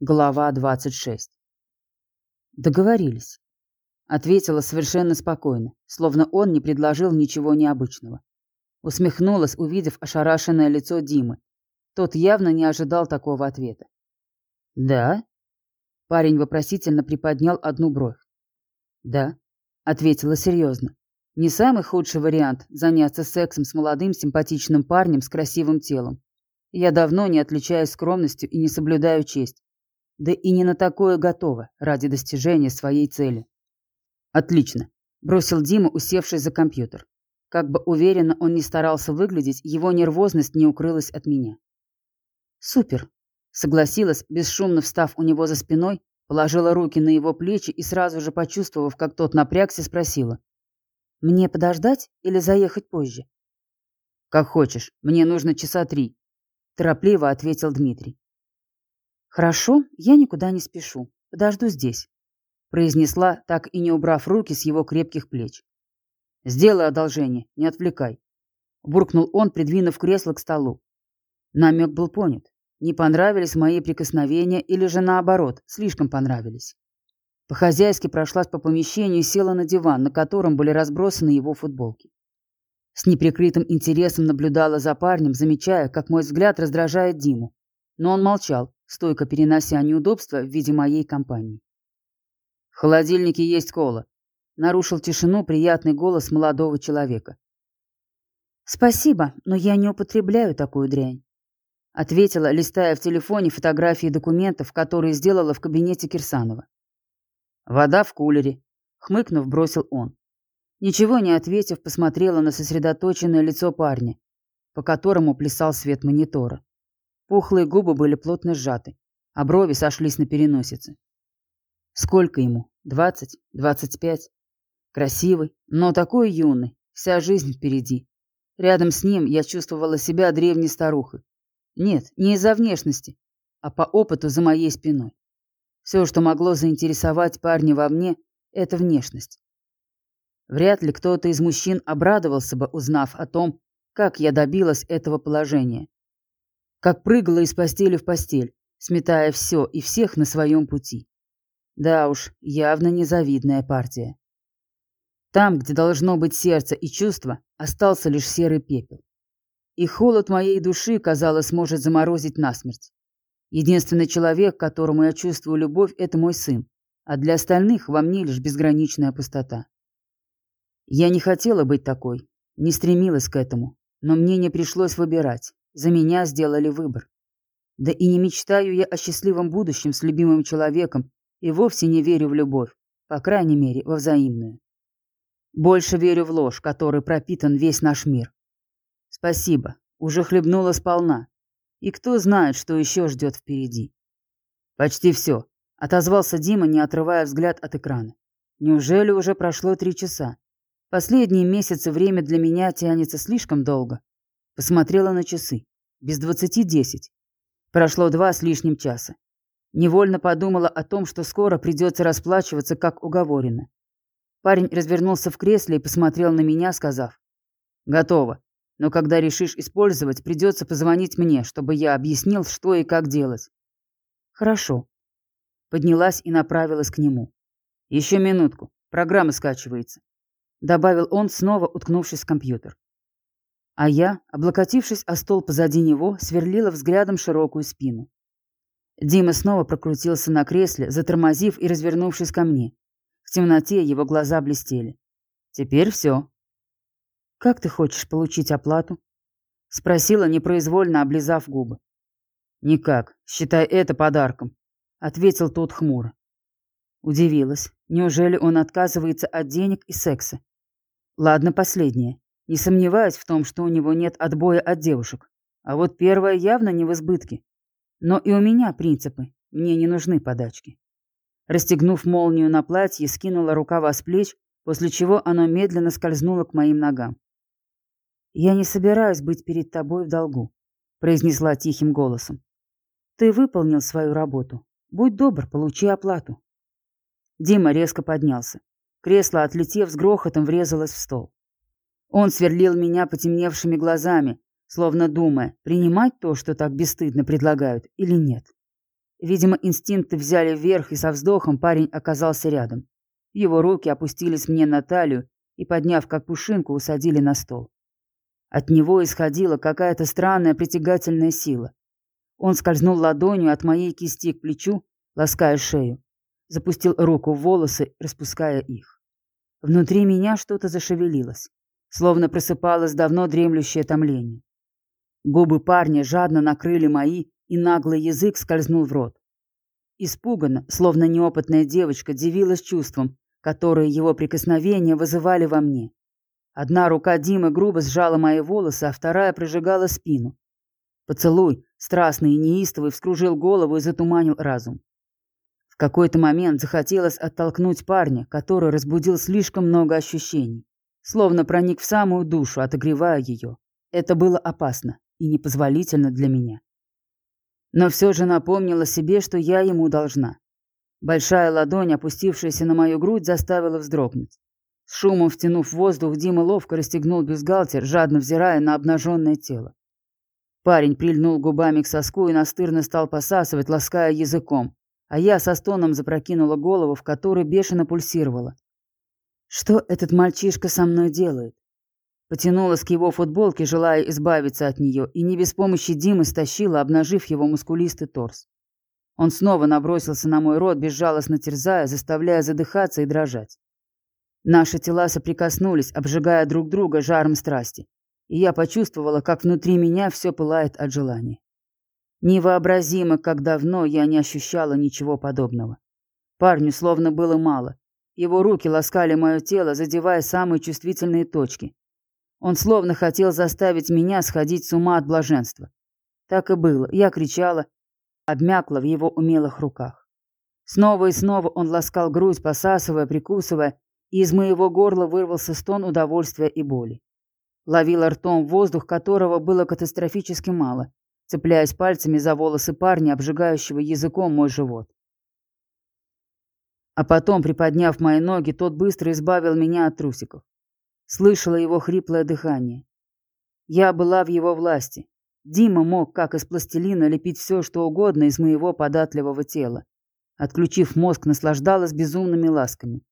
Глава 26. Договорились. Ответила совершенно спокойно, словно он не предложил ничего необычного. Усмехнулась, увидев ошарашенное лицо Димы. Тот явно не ожидал такого ответа. «Да?» Парень вопросительно приподнял одну бровь. «Да», — ответила серьезно. «Не самый худший вариант — заняться сексом с молодым симпатичным парнем с красивым телом. Я давно не отличаюсь скромностью и не соблюдаю честь. Да и не на такое готова ради достижения своей цели. Отлично. Бросил Дима, усевшись за компьютер. Как бы уверенно он ни старался выглядеть, его нервозность не укрылась от меня. Супер. Согласилась, бесшумно встав у него за спиной, положила руки на его плечи и сразу же почувствовав, как тот напрягся, спросила. «Мне подождать или заехать позже?» «Как хочешь. Мне нужно часа три», – торопливо ответил Дмитрий. «Хорошо, я никуда не спешу. Подожду здесь», — произнесла, так и не убрав руки с его крепких плеч. «Сделай одолжение, не отвлекай», — буркнул он, придвинув кресло к столу. Намек был понят. Не понравились мои прикосновения или же наоборот, слишком понравились. По-хозяйски прошлась по помещению и села на диван, на котором были разбросаны его футболки. С неприкрытым интересом наблюдала за парнем, замечая, как мой взгляд раздражает Диму. Но он молчал, стойко перенося неудобства в виде моей компании. «В холодильнике есть кола», — нарушил тишину приятный голос молодого человека. «Спасибо, но я не употребляю такую дрянь», — ответила, листая в телефоне фотографии документов, которые сделала в кабинете Кирсанова. «Вода в кулере», — хмыкнув, бросил он. Ничего не ответив, посмотрела на сосредоточенное лицо парня, по которому плясал свет монитора. Пухлые губы были плотно сжаты, а брови сошлись на переносице. Сколько ему? Двадцать? Двадцать пять? Красивый, но такой юный, вся жизнь впереди. Рядом с ним я чувствовала себя древней старухой. Нет, не из-за внешности, а по опыту за моей спиной. Все, что могло заинтересовать парня во мне, это внешность. Вряд ли кто-то из мужчин обрадовался бы, узнав о том, как я добилась этого положения как прыгала из постели в постель, сметая все и всех на своем пути. Да уж, явно незавидная партия. Там, где должно быть сердце и чувство, остался лишь серый пепел. И холод моей души, казалось, может заморозить насмерть. Единственный человек, которому я чувствую любовь, это мой сын, а для остальных во мне лишь безграничная пустота. Я не хотела быть такой, не стремилась к этому, но мне не пришлось выбирать. За меня сделали выбор. Да и не мечтаю я о счастливом будущем с любимым человеком и вовсе не верю в любовь, по крайней мере, во взаимную. Больше верю в ложь, которой пропитан весь наш мир. Спасибо, уже хлебнула сполна. И кто знает, что еще ждет впереди. Почти все, отозвался Дима, не отрывая взгляд от экрана. Неужели уже прошло три часа? Последние месяцы время для меня тянется слишком долго. Посмотрела на часы. Без двадцати десять. Прошло два с лишним часа. Невольно подумала о том, что скоро придется расплачиваться, как уговорено. Парень развернулся в кресле и посмотрел на меня, сказав. «Готово. Но когда решишь использовать, придется позвонить мне, чтобы я объяснил, что и как делать». «Хорошо». Поднялась и направилась к нему. «Еще минутку. Программа скачивается», — добавил он, снова уткнувшись в компьютер. А я, облокотившись о стол позади него, сверлила взглядом широкую спину. Дима снова прокрутился на кресле, затормозив и развернувшись ко мне. В темноте его глаза блестели. «Теперь все». «Как ты хочешь получить оплату?» Спросила, непроизвольно облизав губы. «Никак. Считай это подарком», — ответил тот хмуро. Удивилась. Неужели он отказывается от денег и секса? Ладно, последнее. Не сомневаюсь в том, что у него нет отбоя от девушек. А вот первая явно не в избытке. Но и у меня принципы. Мне не нужны подачки. Расстегнув молнию на платье, скинула рукава с плеч, после чего оно медленно скользнуло к моим ногам. «Я не собираюсь быть перед тобой в долгу», — произнесла тихим голосом. «Ты выполнил свою работу. Будь добр, получи оплату». Дима резко поднялся. Кресло, отлетев с грохотом, врезалось в стол. Он сверлил меня потемневшими глазами, словно думая, принимать то, что так бесстыдно предлагают, или нет. Видимо, инстинкты взяли вверх, и со вздохом парень оказался рядом. Его руки опустились мне на талию и, подняв как пушинку, усадили на стол. От него исходила какая-то странная притягательная сила. Он скользнул ладонью от моей кисти к плечу, лаская шею. Запустил руку в волосы, распуская их. Внутри меня что-то зашевелилось, словно просыпалось давно дремлющее томление. Губы парня жадно накрыли мои, и наглый язык скользнул в рот. Испуганно, словно неопытная девочка, дивилась чувством, которые его прикосновения вызывали во мне. Одна рука Димы грубо сжала мои волосы, а вторая прижигала спину. Поцелуй, страстный и неистовый, вскружил голову и затуманил разум. В какой-то момент захотелось оттолкнуть парня, который разбудил слишком много ощущений, словно проник в самую душу, отогревая ее. Это было опасно и непозволительно для меня. Но все же напомнила себе, что я ему должна. Большая ладонь, опустившаяся на мою грудь, заставила вздрогнуть. С шумом втянув воздух, Дима ловко расстегнул бюстгальтер, жадно взирая на обнаженное тело. Парень прильнул губами к соску и настырно стал посасывать, лаская языком, а я со стоном запрокинула голову, в которой бешено пульсировала. Что этот мальчишка со мной делает? Потянулась к его футболке, желая избавиться от нее, и не без помощи Димы стащила, обнажив его мускулистый торс. Он снова набросился на мой рот, безжалостно терзая, заставляя задыхаться и дрожать. Наши тела соприкоснулись, обжигая друг друга жаром страсти, и я почувствовала, как внутри меня все пылает от желания. Невообразимо, как давно я не ощущала ничего подобного. Парню словно было мало. Его руки ласкали мое тело, задевая самые чувствительные точки, он словно хотел заставить меня сходить с ума от блаженства. Так и было. Я кричала, обмякла в его умелых руках. Снова и снова он ласкал грудь, посасывая, прикусывая, и из моего горла вырвался стон удовольствия и боли. Ловила ртом воздух, которого было катастрофически мало, цепляясь пальцами за волосы парня, обжигающего языком мой живот. А потом, приподняв мои ноги, тот быстро избавил меня от трусиков. Слышала его хриплое дыхание. Я была в его власти. Дима мог, как из пластилина, лепить все, что угодно из моего податливого тела. Отключив мозг, наслаждалась безумными ласками.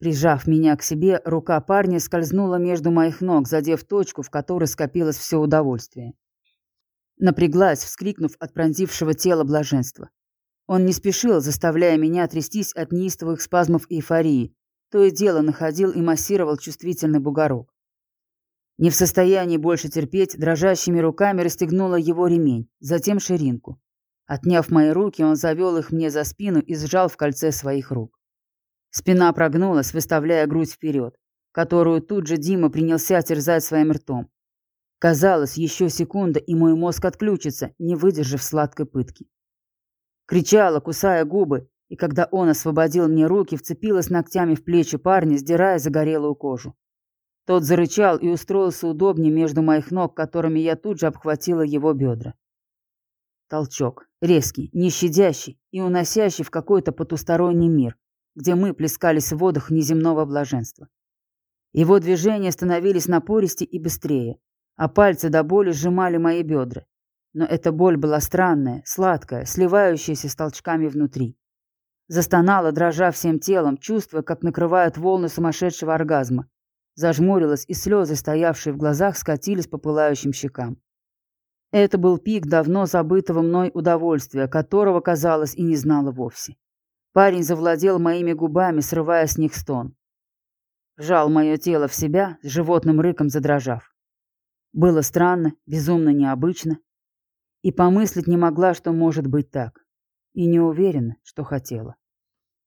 Прижав меня к себе, рука парня скользнула между моих ног, задев точку, в которой скопилось все удовольствие. Напряглась, вскрикнув от пронзившего тела блаженства. Он не спешил, заставляя меня трястись от неистовых спазмов эйфории, то и дело находил и массировал чувствительный бугорок. Не в состоянии больше терпеть, дрожащими руками расстегнула его ремень, затем ширинку. Отняв мои руки, он завел их мне за спину и сжал в кольце своих рук. Спина прогнулась, выставляя грудь вперед, которую тут же Дима принялся терзать своим ртом. Казалось, еще секунда, и мой мозг отключится, не выдержав сладкой пытки. Кричала, кусая губы, и когда он освободил мне руки, вцепилась ногтями в плечи парня, сдирая загорелую кожу. Тот зарычал и устроился удобнее между моих ног, которыми я тут же обхватила его бедра. Толчок, резкий, не щадящий и уносящий в какой-то потусторонний мир, где мы плескались в водах неземного блаженства. Его движения становились напористее и быстрее, а пальцы до боли сжимали мои бедра. Но эта боль была странная, сладкая, сливающаяся с толчками внутри. Застонала, дрожа всем телом, чувствуя, как накрывают волны сумасшедшего оргазма. Зажмурилась, и слезы, стоявшие в глазах, скатились по пылающим щекам. Это был пик давно забытого мной удовольствия, которого, казалось, и не знала вовсе. Парень завладел моими губами, срывая с них стон. Жал мое тело в себя, с животным рыком задрожав. Было странно, безумно необычно. И помыслить не могла, что может быть так. И не уверена, что хотела.